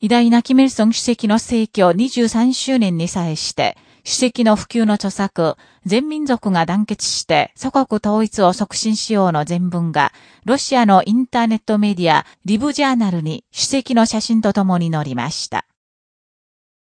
偉大なキム・ルソン主席の逝去23周年に際して、主席の普及の著作、全民族が団結して祖国統一を促進しようの全文が、ロシアのインターネットメディア、リブジャーナルに主席の写真とともに載りました。